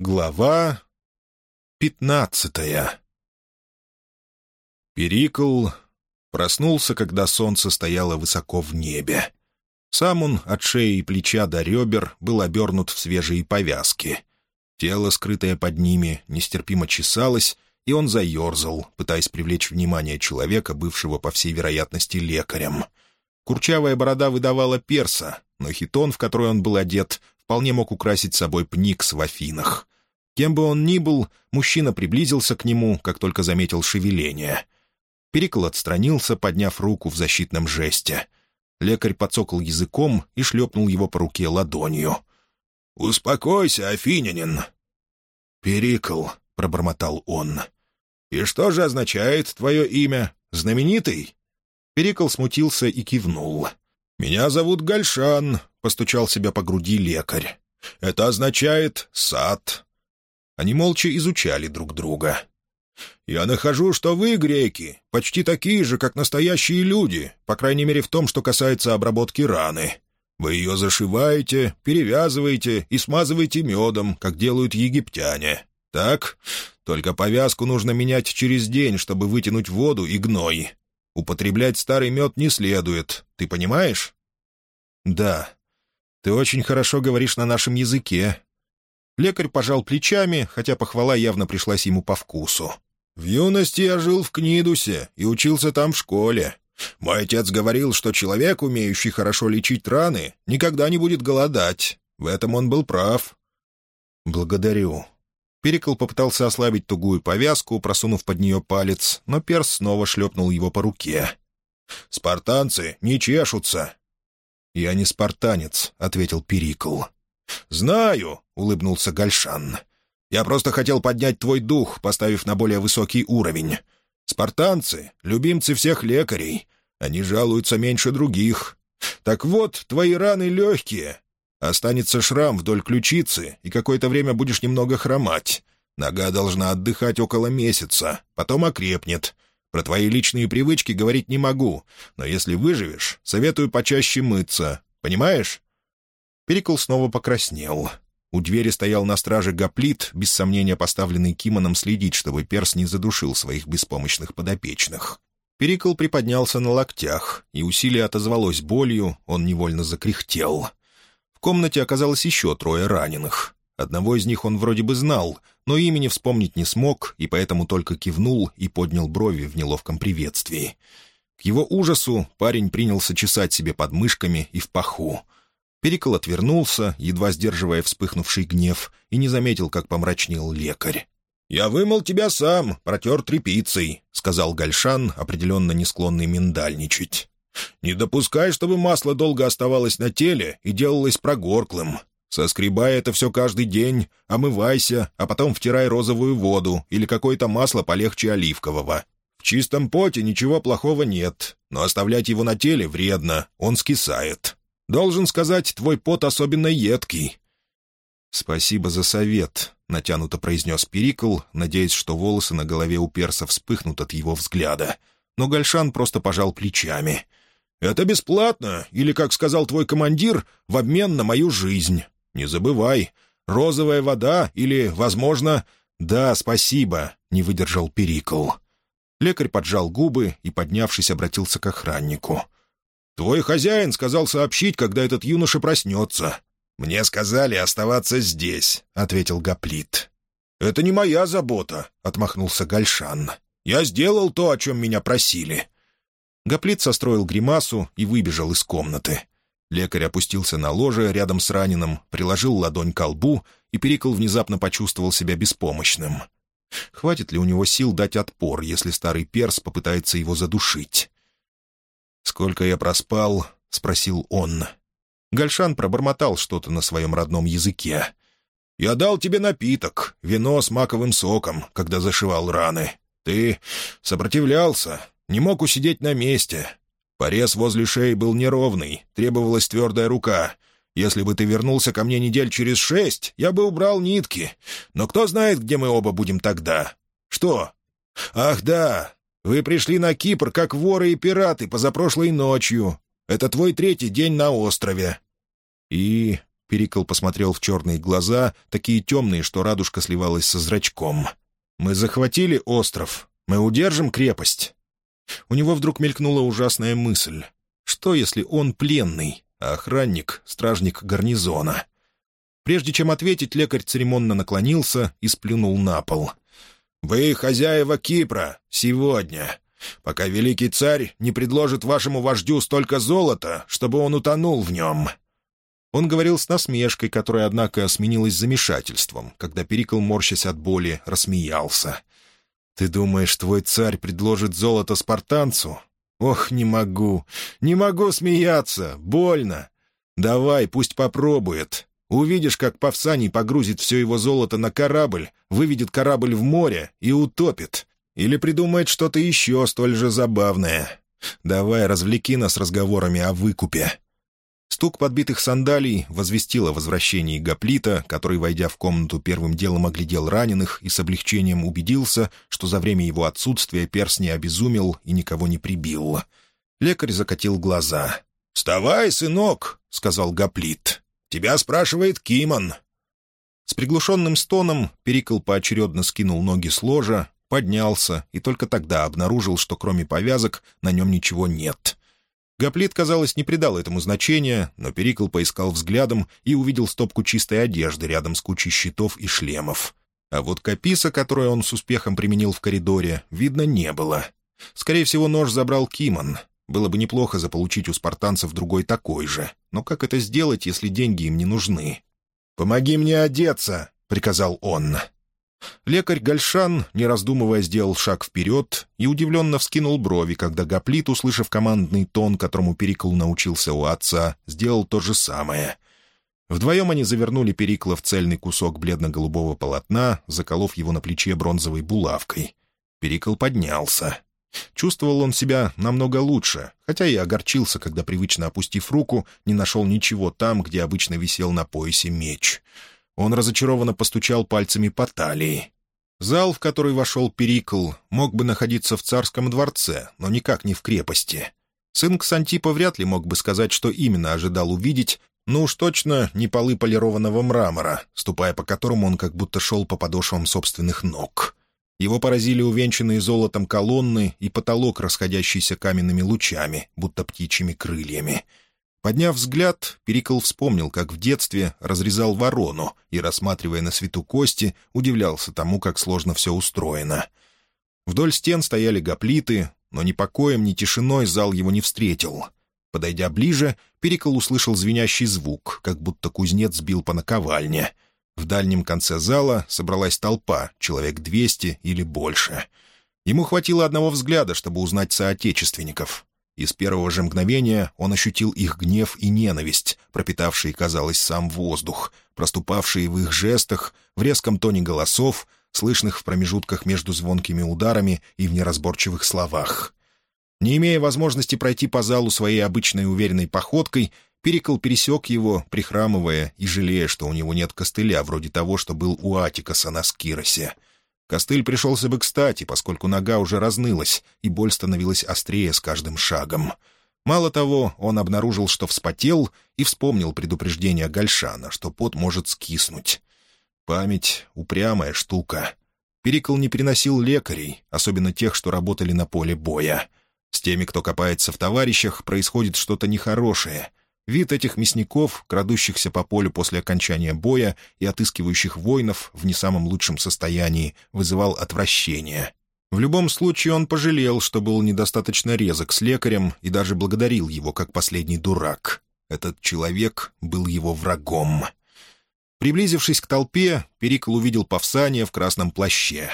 Глава пятнадцатая Перикл проснулся, когда солнце стояло высоко в небе. Сам он от шеи и плеча до ребер был обернут в свежие повязки. Тело, скрытое под ними, нестерпимо чесалось, и он заерзал, пытаясь привлечь внимание человека, бывшего, по всей вероятности, лекарем. Курчавая борода выдавала перса, но хитон, в который он был одет, вполне мог украсить собой пникс в Афинах. Кем бы он ни был, мужчина приблизился к нему, как только заметил шевеление. Перикл отстранился, подняв руку в защитном жесте. Лекарь подсокал языком и шлепнул его по руке ладонью. «Успокойся, афинянин!» «Перикл», — пробормотал он. «И что же означает твое имя? Знаменитый?» Перикл смутился и кивнул. «Меня зовут Гальшан», — постучал себя по груди лекарь. «Это означает «сад». Они молча изучали друг друга. «Я нахожу, что вы, греки, почти такие же, как настоящие люди, по крайней мере в том, что касается обработки раны. Вы ее зашиваете, перевязываете и смазываете медом, как делают египтяне. Так? Только повязку нужно менять через день, чтобы вытянуть воду и гной. Употреблять старый мед не следует. Ты понимаешь?» «Да. Ты очень хорошо говоришь на нашем языке». Лекарь пожал плечами, хотя похвала явно пришлась ему по вкусу. «В юности я жил в Книдусе и учился там в школе. Мой отец говорил, что человек, умеющий хорошо лечить раны, никогда не будет голодать. В этом он был прав». «Благодарю», Перикл попытался ослабить тугую повязку, просунув под нее палец, но перс снова шлепнул его по руке. «Спартанцы не чешутся!» «Я не спартанец», — ответил Перикл. «Знаю», — улыбнулся Гальшан. «Я просто хотел поднять твой дух, поставив на более высокий уровень. Спартанцы — любимцы всех лекарей. Они жалуются меньше других. Так вот, твои раны легкие, Останется шрам вдоль ключицы, и какое-то время будешь немного хромать. Нога должна отдыхать около месяца, потом окрепнет. Про твои личные привычки говорить не могу, но если выживешь, советую почаще мыться. Понимаешь?» Перикл снова покраснел. У двери стоял на страже гоплит, без сомнения поставленный Кимоном следить, чтобы перс не задушил своих беспомощных подопечных. Перикл приподнялся на локтях, и усилие отозвалось болью, он невольно закряхтел. В комнате оказалось еще трое раненых. Одного из них он вроде бы знал, но имени вспомнить не смог, и поэтому только кивнул и поднял брови в неловком приветствии. К его ужасу парень принялся чесать себе под мышками и в паху. Перикол отвернулся, едва сдерживая вспыхнувший гнев, и не заметил, как помрачнел лекарь. «Я вымыл тебя сам, протер тряпицей», — сказал Гальшан, определенно не склонный миндальничать. Не допускай, чтобы масло долго оставалось на теле и делалось прогорклым. Соскребай это все каждый день, омывайся, а потом втирай розовую воду или какое-то масло полегче оливкового. В чистом поте ничего плохого нет, но оставлять его на теле вредно, он скисает. Должен сказать, твой пот особенно едкий». «Спасибо за совет», — натянуто произнес Перикл, надеясь, что волосы на голове у перса вспыхнут от его взгляда. Но Гальшан просто пожал плечами — это бесплатно, или, как сказал твой командир, в обмен на мою жизнь. Не забывай, розовая вода или, возможно...» «Да, спасибо», — не выдержал Перикл. Лекарь поджал губы и, поднявшись, обратился к охраннику. «Твой хозяин сказал сообщить, когда этот юноша проснется». «Мне сказали оставаться здесь», — ответил Гоплит. «Это не моя забота», — отмахнулся Гальшан. «Я сделал то, о чем меня просили. Гоплит состроил гримасу и выбежал из комнаты. Лекарь опустился на ложе рядом с раненым, приложил ладонь к лбу, и Перикл внезапно почувствовал себя беспомощным. Хватит ли у него сил дать отпор, если старый перс попытается его задушить? «Сколько я проспал?» — спросил он. Гальшан пробормотал что-то на своем родном языке. «Я дал тебе напиток, вино с маковым соком, когда зашивал раны. Ты сопротивлялся, не мог усидеть на месте. Порез возле шеи был неровный, требовалась твердая рука. Если бы ты вернулся ко мне недель через шесть, я бы убрал нитки. Но кто знает, где мы оба будем тогда? Что? Ах, да, вы пришли на Кипр, как воры и пираты, позапрошлой ночью. Это твой третий день на острове». «И Перикл посмотрел в черные глаза, такие темные, что радужка сливалась со зрачком. «Мы захватили остров. Мы удержим крепость». У него вдруг мелькнула ужасная мысль. Что, если он пленный, а охранник — стражник гарнизона? Прежде чем ответить, лекарь церемонно наклонился и сплюнул на пол. «Вы хозяева Кипра сегодня, пока великий царь не предложит вашему вождю столько золота, чтобы он утонул в нем». Он говорил с насмешкой, которая, однако, сменилась замешательством, когда Перикл, морщась от боли, рассмеялся. «Ты думаешь, твой царь предложит золото спартанцу? Ох, не могу, не могу смеяться, больно. Давай, пусть попробует. Увидишь, как Павсаний погрузит все его золото на корабль, выведет корабль в море и утопит. Или придумает что-то еще столь же забавное. Давай, развлеки нас разговорами о выкупе». Стук подбитых сандалий возвестил о возвращении Гоплита, который, войдя в комнату, первым делом оглядел раненых и с облегчением убедился, что за время его отсутствия перс не обезумел и никого не прибил. Лекарь закатил глаза. «Вставай, сынок!» — сказал Гоплит. «Тебя спрашивает Кимон». С приглушенным стоном Перикл поочередно скинул ноги с ложа, поднялся и только тогда обнаружил, что кроме повязок на нем ничего нет. Гоплит, казалось, не придал этому значения, но Перикл поискал взглядом и увидел стопку чистой одежды рядом с кучей щитов и шлемов. А вот каписа, которую он с успехом применил в коридоре, видно не было. Скорее всего, нож забрал Кимон. Было бы неплохо заполучить у спартанцев другой такой же. Но как это сделать, если деньги им не нужны? «Помоги мне одеться!» — приказал он. Лекарь Гальшан, не раздумывая, сделал шаг вперед и удивленно вскинул брови, когда Гоплит, услышав командный тон, которому Перикл научился у отца, сделал то же самое. Вдвоем они завернули Перикла в цельный кусок бледно-голубого полотна, заколов его на плече бронзовой булавкой. Перикл поднялся. Чувствовал он себя намного лучше, хотя и огорчился, когда, привычно опустив руку, не нашел ничего там, где обычно висел на поясе меч — он разочарованно постучал пальцами по талии. Зал, в который вошел Перикл, мог бы находиться в царском дворце, но никак не в крепости. Сын Ксантипа вряд ли мог бы сказать, что именно ожидал увидеть, но уж точно не полы полированного мрамора, ступая по которому он как будто шел по подошвам собственных ног. Его поразили увенчанные золотом колонны и потолок, расходящийся каменными лучами, будто птичьими крыльями — Подняв взгляд, Перикл вспомнил, как в детстве разрезал ворону и, рассматривая на свету кости, удивлялся тому, как сложно все устроено. Вдоль стен стояли гоплиты, но ни покоем, ни тишиной зал его не встретил. Подойдя ближе, Перикл услышал звенящий звук, как будто кузнец сбил по наковальне. В дальнем конце зала собралась толпа, человек двести или больше. Ему хватило одного взгляда, чтобы узнать соотечественников и с первого же мгновения он ощутил их гнев и ненависть, пропитавшие, казалось, сам воздух, проступавшие в их жестах, в резком тоне голосов, слышных в промежутках между звонкими ударами и в неразборчивых словах. Не имея возможности пройти по залу своей обычной уверенной походкой, Перикл пересек его, прихрамывая и жалея, что у него нет костыля, вроде того, что был у Атикаса на Скиросе — Костыль пришелся бы кстати, поскольку нога уже разнылась, и боль становилась острее с каждым шагом. Мало того, он обнаружил, что вспотел, и вспомнил предупреждение Гальшана, что пот может скиснуть. Память — упрямая штука. Перикл не приносил лекарей, особенно тех, что работали на поле боя. С теми, кто копается в товарищах, происходит что-то нехорошее. Вид этих мясников, крадущихся по полю после окончания боя и отыскивающих воинов в не самом лучшем состоянии, вызывал отвращение. В любом случае он пожалел, что был недостаточно резок с лекарем и даже благодарил его как последний дурак. Этот человек был его врагом. Приблизившись к толпе, Перикл увидел Павсания в красном плаще.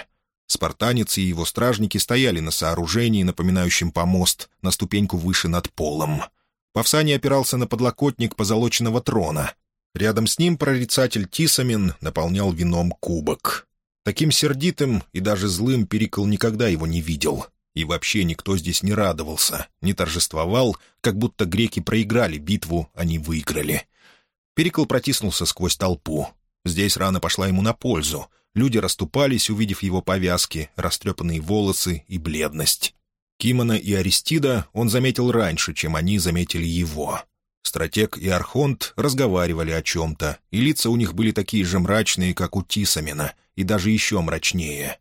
Спартанец и его стражники стояли на сооружении, напоминающем помост, на ступеньку выше над полом — Павсаний опирался на подлокотник позолоченного трона. Рядом с ним прорицатель Тисамин наполнял вином кубок. Таким сердитым и даже злым Перикл никогда его не видел. И вообще никто здесь не радовался, не торжествовал, как будто греки проиграли битву, а не выиграли. Перикл протиснулся сквозь толпу. Здесь рана пошла ему на пользу. Люди расступались, увидев его повязки, растрепанные волосы и бледность. Кимона и Аристида он заметил раньше, чем они заметили его. Стратег и Архонт разговаривали о чем-то, и лица у них были такие же мрачные, как у Тисамена, и даже еще мрачнее.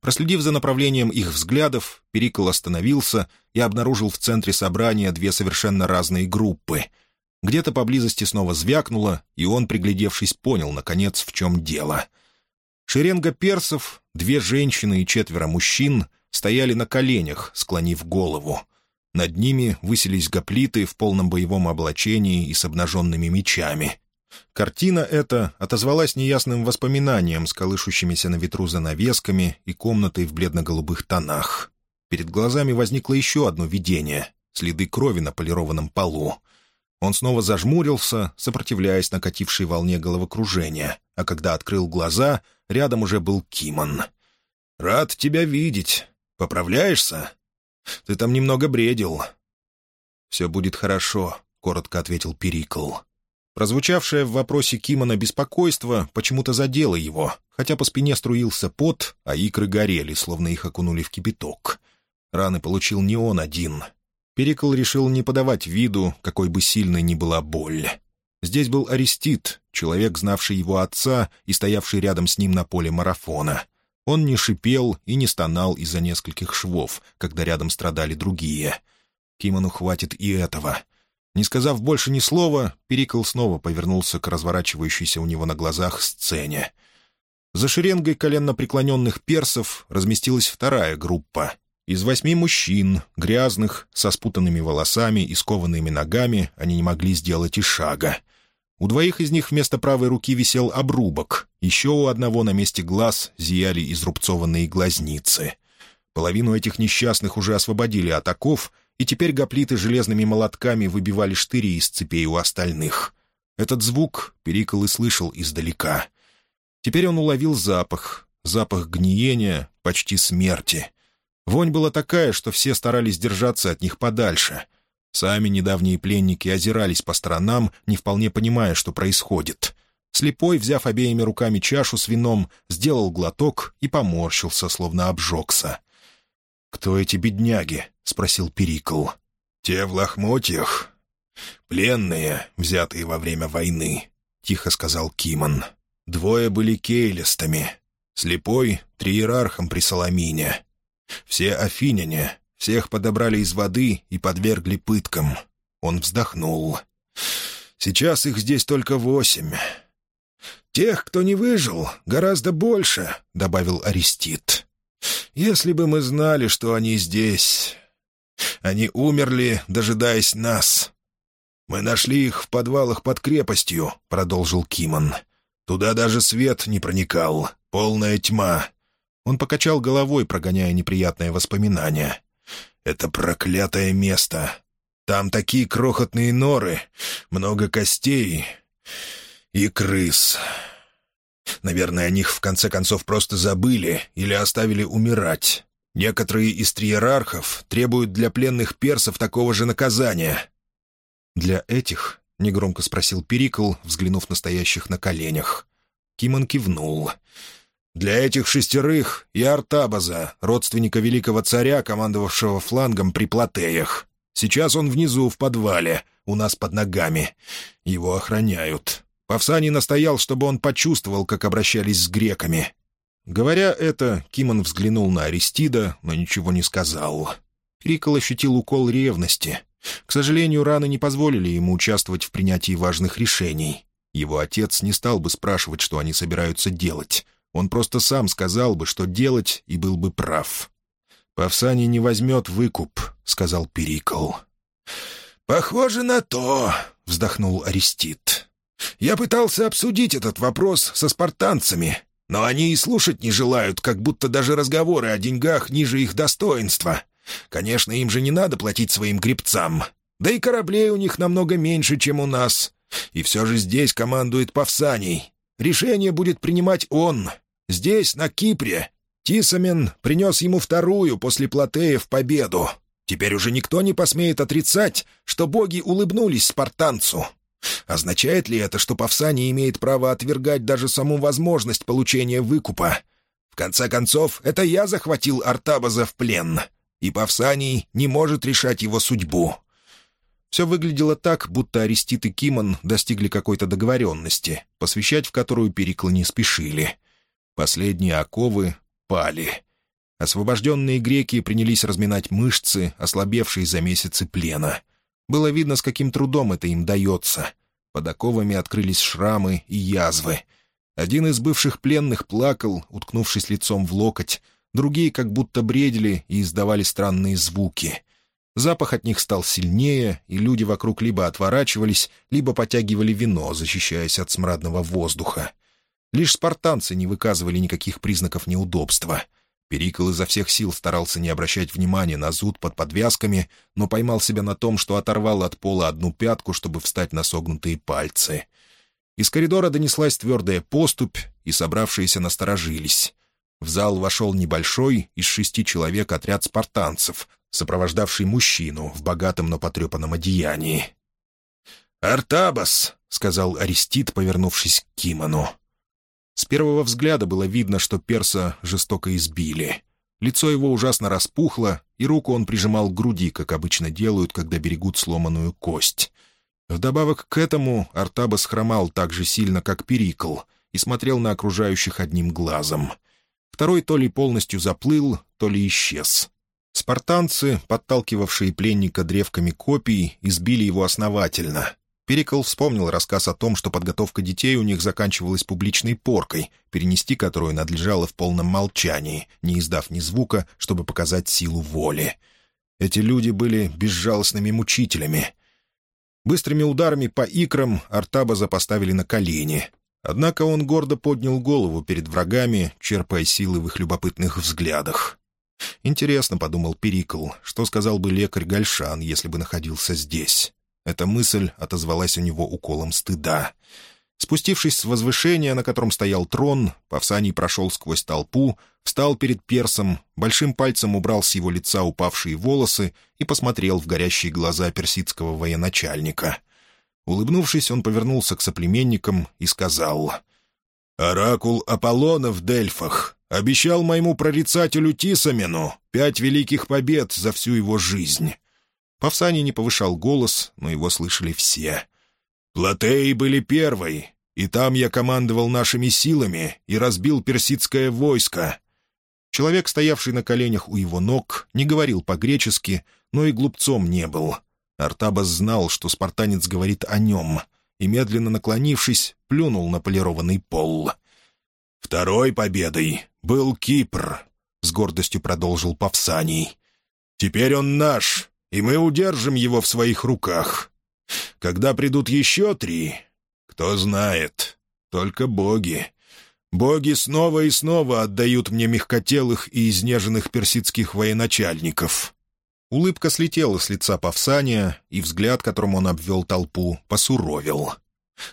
Проследив за направлением их взглядов, Перикл остановился и обнаружил в центре собрания две совершенно разные группы. Где-то поблизости снова звякнуло, и он, приглядевшись, понял, наконец, в чем дело. Шеренга персов, две женщины и четверо мужчин стояли на коленях, склонив голову — над ними высились гоплиты в полном боевом облачении и с обнаженными мечами. Картина эта отозвалась неясным воспоминанием с колышущимися на ветру занавесками и комнатой в бледно-голубых тонах. Перед глазами возникло еще одно видение — следы крови на полированном полу. Он снова зажмурился, сопротивляясь накатившей волне головокружения, а когда открыл глаза, рядом уже был Кимон. «Рад тебя видеть. Поправляешься?» Ты там немного бредил». «Все будет хорошо», — коротко ответил Перикл. Прозвучавшее в вопросе Кимона беспокойство почему-то задело его, хотя по спине струился пот, а икры горели, словно их окунули в кипяток. Раны получил не он один. Перикл решил не подавать виду, какой бы сильной ни была боль. Здесь был Арестит, человек, знавший его отца и стоявший рядом с ним на поле марафона. Он не шипел и не стонал из-за нескольких швов, когда рядом страдали другие. Кимону хватит и этого. Не сказав больше ни слова, Перикл снова повернулся к разворачивающейся у него на глазах сцене. За шеренгой коленно преклоненных персов разместилась вторая группа. Из восьми мужчин, грязных, со спутанными волосами и скованными ногами, они не могли сделать и шага — у двоих из них вместо правой руки висел обрубок, еще у одного на месте глаз зияли изрубцованные глазницы. Половину этих несчастных уже освободили от оков, и теперь гоплиты железными молотками выбивали штыри из цепей у остальных. Этот звук Перикол и слышал издалека. Теперь он уловил запах, запах гниения, почти смерти. Вонь была такая, что все старались держаться от них подальше — Сами недавние пленники озирались по сторонам, не вполне понимая, что происходит. Слепой, взяв обеими руками чашу с вином, сделал глоток и поморщился, словно обжегся. «Кто эти бедняги?» — спросил Перикл. «Те в лохмотьях. Пленные, взятые во время войны», — тихо сказал Кимон. «Двое были кейлистами. Слепой — триерархом при Соломине. Все афиняне, всех подобрали из воды и подвергли пыткам. Он вздохнул. «Сейчас их здесь только восемь». «Тех, кто не выжил, гораздо больше», — добавил Арестит. «Если бы мы знали, что они здесь...» Они умерли, дожидаясь нас. «Мы нашли их в подвалах под крепостью», — продолжил Кимон. «Туда даже свет не проникал. Полная тьма». Он покачал головой, прогоняя неприятные воспоминания. Это проклятое место. Там такие крохотные норы, много костей и крыс. Наверное, о них в конце концов просто забыли или оставили умирать. Некоторые из триерархов требуют для пленных персов такого же наказания. «Для этих?» — негромко спросил Перикл, взглянув на стоящих на коленях. Кимон кивнул. Для этих шестерых и Артабаза, родственника великого царя, командовавшего флангом при Платеях. Сейчас он внизу, в подвале, у нас под ногами. Его охраняют. Павсаний настоял, чтобы он почувствовал, как обращались с греками. Говоря это, Кимон взглянул на Аристида, но ничего не сказал. Рикол ощутил укол ревности. К сожалению, раны не позволили ему участвовать в принятии важных решений. Его отец не стал бы спрашивать, что они собираются делать. Он просто сам сказал бы, что делать, и был бы прав. «Павсани не возьмет выкуп», — сказал Перикл. «Похоже на то», — вздохнул Арестит. «Я пытался обсудить этот вопрос со спартанцами, но они и слушать не желают, как будто даже разговоры о деньгах ниже их достоинства. Конечно, им же не надо платить своим гребцам. Да и кораблей у них намного меньше, чем у нас. И все же здесь командует Павсаний. Решение будет принимать он, Здесь, на Кипре, Тисамен принес ему вторую после Платеев победу. Теперь уже никто не посмеет отрицать, что боги улыбнулись спартанцу. Означает ли это, что Павсаний имеет право отвергать даже саму возможность получения выкупа? В конце концов, это я захватил Артабаза в плен, и Павсаний не может решать его судьбу. Все выглядело так, будто Арестит и Кимон достигли какой-то договоренности, посвящать в которую Перикла не спешили. Последние оковы пали. Освобожденные греки принялись разминать мышцы, ослабевшие за месяцы плена. Было видно, с каким трудом это им дается. Под оковами открылись шрамы и язвы. Один из бывших пленных плакал, уткнувшись лицом в локоть, другие как будто бредили и издавали странные звуки. Запах от них стал сильнее, и люди вокруг либо отворачивались, либо потягивали вино, защищаясь от смрадного воздуха. Лишь спартанцы не выказывали никаких признаков неудобства — Перикл изо всех сил старался не обращать внимания на зуд под подвязками, но поймал себя на том, что оторвал от пола одну пятку, чтобы встать на согнутые пальцы. Из коридора донеслась твердая поступь, и собравшиеся насторожились. В зал вошел небольшой, из шести человек отряд спартанцев, сопровождавший мужчину в богатом, но потрепанном одеянии. «Артабас!» — сказал Арестит, повернувшись к Кимону. С первого взгляда было видно, что перса жестоко избили. Лицо его ужасно распухло, и руку он прижимал к груди, как обычно делают, когда берегут сломанную кость. Вдобавок к этому Артабас хромал так же сильно, как Перикл, и смотрел на окружающих одним глазом. Второй то ли полностью заплыл, то ли исчез. Спартанцы, подталкивавшие пленника древками копий, избили его основательно. Перикл вспомнил рассказ о том, что подготовка детей у них заканчивалась публичной поркой, перенести которую надлежало в полном молчании, не издав ни звука, чтобы показать силу воли. Эти люди были безжалостными мучителями. Быстрыми ударами по икрам Артабаза поставили на колени. Однако он гордо поднял голову перед врагами, черпая силы в их любопытных взглядах. «Интересно», — подумал Перикл, — «что сказал бы лекарь Гальшан, если бы находился здесь?» Эта мысль отозвалась у него уколом стыда. Спустившись с возвышения, на котором стоял трон, Павсаний прошел сквозь толпу, встал перед персом, большим пальцем убрал с его лица упавшие волосы и посмотрел в горящие глаза персидского военачальника. Улыбнувшись, он повернулся к соплеменникам и сказал, «Оракул Аполлона в Дельфах обещал моему прорицателю Тисамену пять великих побед за всю его жизнь. Павсаний не повышал голос, но его слышали все. «Платеи были первой, и там я командовал нашими силами и разбил персидское войско». Человек, стоявший на коленях у его ног, не говорил по-гречески, но и глупцом не был. Артабас знал, что спартанец говорит о нем, и, медленно наклонившись, плюнул на полированный пол. «Второй победой был Кипр», — с гордостью продолжил Павсаний. «Теперь он наш, и мы удержим его в своих руках. Когда придут еще три, кто знает, только боги. Боги снова и снова отдают мне мягкотелых и изнеженных персидских военачальников». Улыбка слетела с лица Павсания, и взгляд, которым он обвел толпу, посуровил.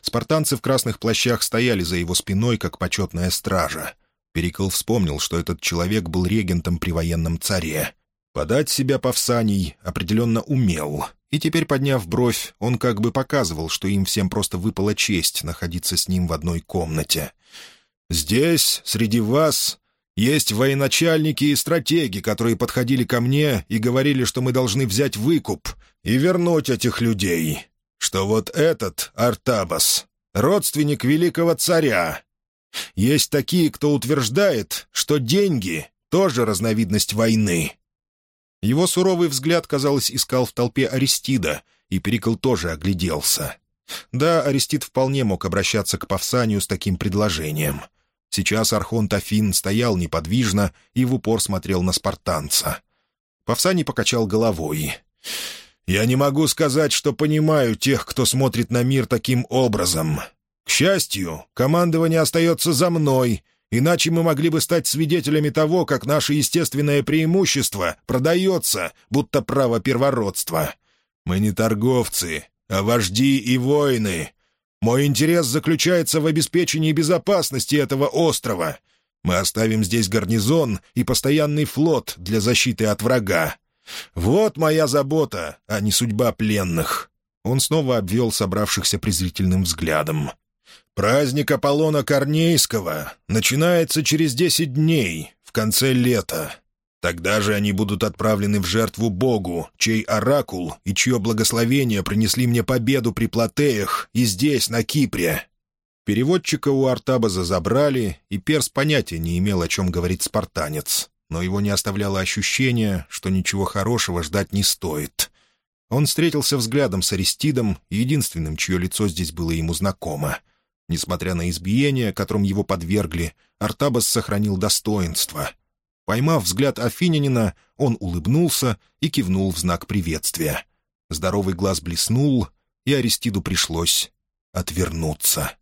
Спартанцы в красных плащах стояли за его спиной, как почетная стража. Перикл вспомнил, что этот человек был регентом при военном царе. Подать себя Павсаний определенно умел, и теперь, подняв бровь, он как бы показывал, что им всем просто выпала честь находиться с ним в одной комнате. «Здесь, среди вас, есть военачальники и стратеги, которые подходили ко мне и говорили, что мы должны взять выкуп и вернуть этих людей, что вот этот, Артабас, родственник великого царя. Есть такие, кто утверждает, что деньги — тоже разновидность войны». Его суровый взгляд, казалось, искал в толпе Аристида, и Перикл тоже огляделся. Да, Аристид вполне мог обращаться к Павсанию с таким предложением. Сейчас Архонт Афин стоял неподвижно и в упор смотрел на спартанца. Павсаний покачал головой. «Я не могу сказать, что понимаю тех, кто смотрит на мир таким образом. К счастью, командование остается за мной, Иначе мы могли бы стать свидетелями того, как наше естественное преимущество продается, будто право первородства. Мы не торговцы, а вожди и воины. Мой интерес заключается в обеспечении безопасности этого острова. Мы оставим здесь гарнизон и постоянный флот для защиты от врага. Вот моя забота, а не судьба пленных». Он снова обвел собравшихся презрительным взглядом. Праздник Аполлона Корнейского начинается через десять дней, в конце лета. Тогда же они будут отправлены в жертву Богу, чей оракул и чье благословение принесли мне победу при Платеях и здесь, на Кипре». Переводчика у Артабаза забрали, и Перс понятия не имел, о чем говорит спартанец, но его не оставляло ощущение, что ничего хорошего ждать не стоит. Он встретился взглядом с Аристидом, единственным, чье лицо здесь было ему знакомо. Несмотря на избиение, которым его подвергли, Артабас сохранил достоинство. Поймав взгляд Афинянина, он улыбнулся и кивнул в знак приветствия. Здоровый глаз блеснул, и Аристиду пришлось отвернуться.